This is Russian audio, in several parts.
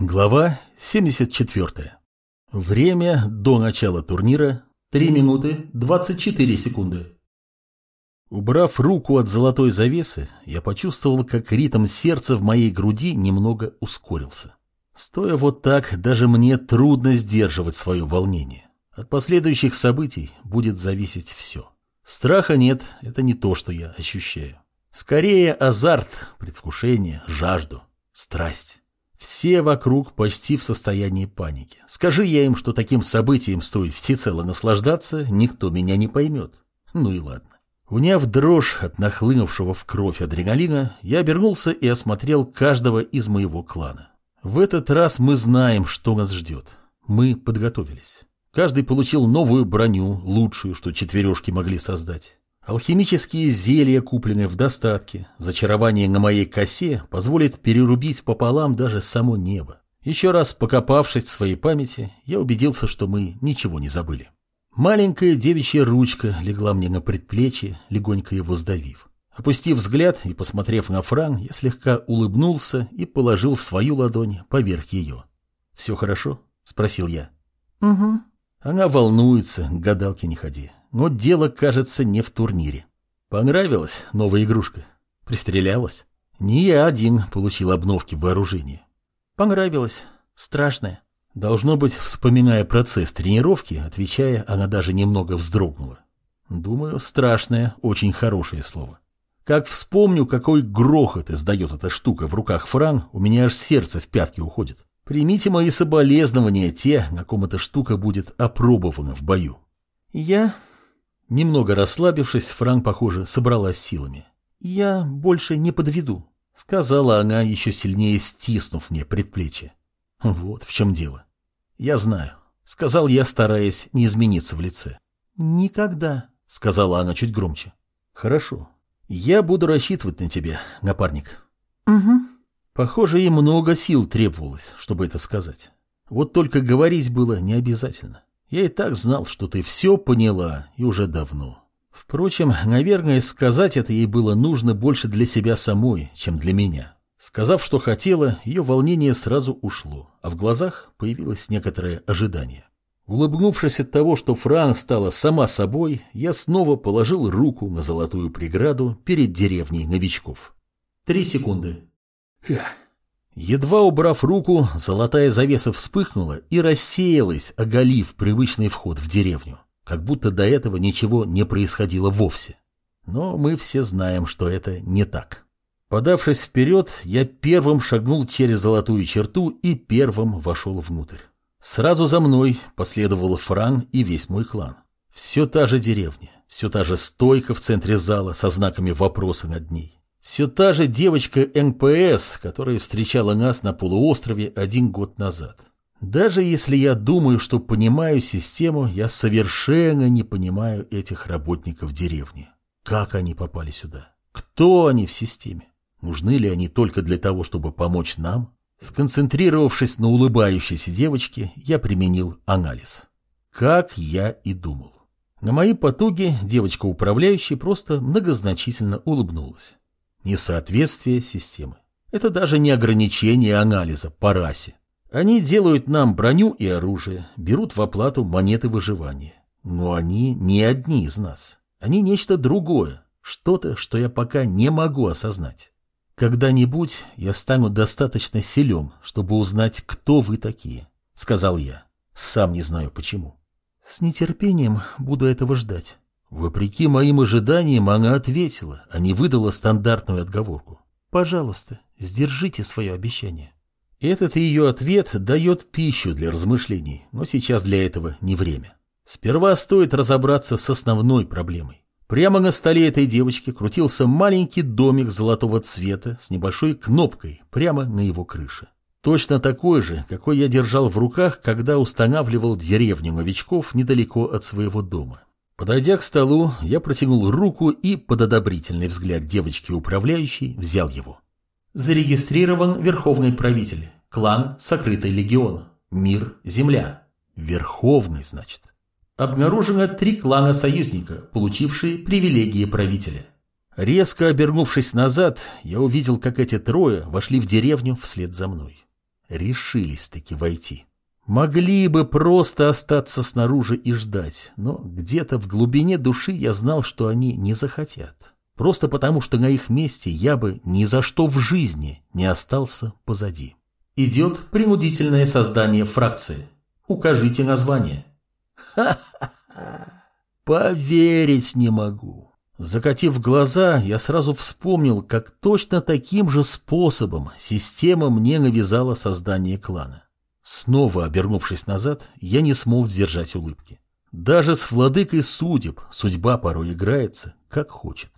Глава 74. Время до начала турнира 3 минуты 24 секунды. Убрав руку от золотой завесы, я почувствовал, как ритм сердца в моей груди немного ускорился. Стоя вот так, даже мне трудно сдерживать свое волнение. От последующих событий будет зависеть все. Страха нет, это не то, что я ощущаю. Скорее азарт, предвкушение, жажду, страсть. Все вокруг почти в состоянии паники. Скажи я им, что таким событием стоит всецело наслаждаться, никто меня не поймет. Ну и ладно. Уняв дрожь от нахлынувшего в кровь адреналина, я обернулся и осмотрел каждого из моего клана. В этот раз мы знаем, что нас ждет. Мы подготовились. Каждый получил новую броню, лучшую, что четвережки могли создать. Алхимические зелья, купленные в достатке, зачарование на моей косе позволит перерубить пополам даже само небо. Еще раз покопавшись в своей памяти, я убедился, что мы ничего не забыли. Маленькая девичья ручка легла мне на предплечье, легонько его сдавив. Опустив взгляд и посмотрев на Фран, я слегка улыбнулся и положил свою ладонь поверх ее. «Все хорошо?» — спросил я. «Угу». Она волнуется, к гадалке не ходи. Но дело, кажется, не в турнире. Понравилась новая игрушка? Пристрелялась? Не я один получил обновки вооружения. Понравилось. Страшное. Должно быть, вспоминая процесс тренировки, отвечая, она даже немного вздрогнула. Думаю, страшное, очень хорошее слово. Как вспомню, какой грохот издает эта штука в руках Фран, у меня аж сердце в пятки уходит. Примите мои соболезнования, те, на ком эта штука будет опробована в бою. Я Немного расслабившись, Франк, похоже, собралась силами. «Я больше не подведу», — сказала она, еще сильнее стиснув мне предплечье. «Вот в чем дело. Я знаю», — сказал я, стараясь не измениться в лице. «Никогда», — сказала она чуть громче. «Хорошо. Я буду рассчитывать на тебя, напарник». «Угу». Похоже, ей много сил требовалось, чтобы это сказать. Вот только говорить было не обязательно. Я и так знал, что ты все поняла, и уже давно. Впрочем, наверное, сказать это ей было нужно больше для себя самой, чем для меня. Сказав, что хотела, ее волнение сразу ушло, а в глазах появилось некоторое ожидание. Улыбнувшись от того, что Фран стала сама собой, я снова положил руку на золотую преграду перед деревней новичков. Три секунды. Едва убрав руку, золотая завеса вспыхнула и рассеялась, оголив привычный вход в деревню, как будто до этого ничего не происходило вовсе. Но мы все знаем, что это не так. Подавшись вперед, я первым шагнул через золотую черту и первым вошел внутрь. Сразу за мной последовал Фран и весь мой клан. Все та же деревня, все та же стойка в центре зала со знаками вопроса над ней. Все та же девочка НПС, которая встречала нас на полуострове один год назад. Даже если я думаю, что понимаю систему, я совершенно не понимаю этих работников деревни. Как они попали сюда? Кто они в системе? Нужны ли они только для того, чтобы помочь нам? Сконцентрировавшись на улыбающейся девочке, я применил анализ. Как я и думал. На мои потуги девочка-управляющая просто многозначительно улыбнулась. Несоответствие системы. Это даже не ограничение анализа по расе. Они делают нам броню и оружие, берут в оплату монеты выживания. Но они не одни из нас. Они нечто другое, что-то, что я пока не могу осознать. Когда-нибудь я стану достаточно силен, чтобы узнать, кто вы такие, сказал я. Сам не знаю почему. С нетерпением буду этого ждать. Вопреки моим ожиданиям, она ответила, а не выдала стандартную отговорку. «Пожалуйста, сдержите свое обещание». Этот ее ответ дает пищу для размышлений, но сейчас для этого не время. Сперва стоит разобраться с основной проблемой. Прямо на столе этой девочки крутился маленький домик золотого цвета с небольшой кнопкой прямо на его крыше. Точно такой же, какой я держал в руках, когда устанавливал деревню новичков недалеко от своего дома. Подойдя к столу, я протянул руку и, под одобрительный взгляд девочки-управляющей, взял его. Зарегистрирован Верховный Правитель. Клан Сокрытый Легион. Мир, Земля. Верховный, значит. Обнаружено три клана союзника, получившие привилегии правителя. Резко обернувшись назад, я увидел, как эти трое вошли в деревню вслед за мной. Решились-таки войти. Могли бы просто остаться снаружи и ждать, но где-то в глубине души я знал, что они не захотят. Просто потому, что на их месте я бы ни за что в жизни не остался позади. Идет принудительное создание фракции. Укажите название. Ха-ха-ха! Поверить не могу. Закатив глаза, я сразу вспомнил, как точно таким же способом система мне навязала создание клана. Снова обернувшись назад, я не смог сдержать улыбки. Даже с владыкой судеб судьба порой играется, как хочет.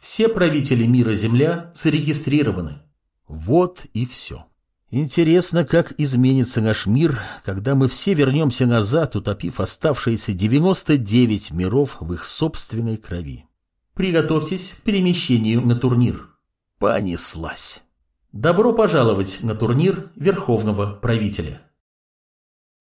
Все правители мира Земля зарегистрированы. Вот и все. Интересно, как изменится наш мир, когда мы все вернемся назад, утопив оставшиеся 99 миров в их собственной крови. Приготовьтесь к перемещению на турнир. Понеслась. Добро пожаловать на турнир Верховного Правителя.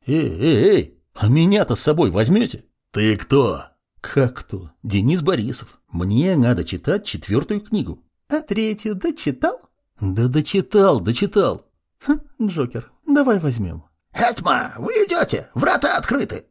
«Эй, эй, эй, а меня-то с собой возьмете?» «Ты кто?» «Как кто? Денис Борисов. Мне надо читать четвертую книгу». «А третью дочитал?» «Да дочитал, дочитал». Хм, Джокер, давай возьмем». «Этьма, вы идете, врата открыты».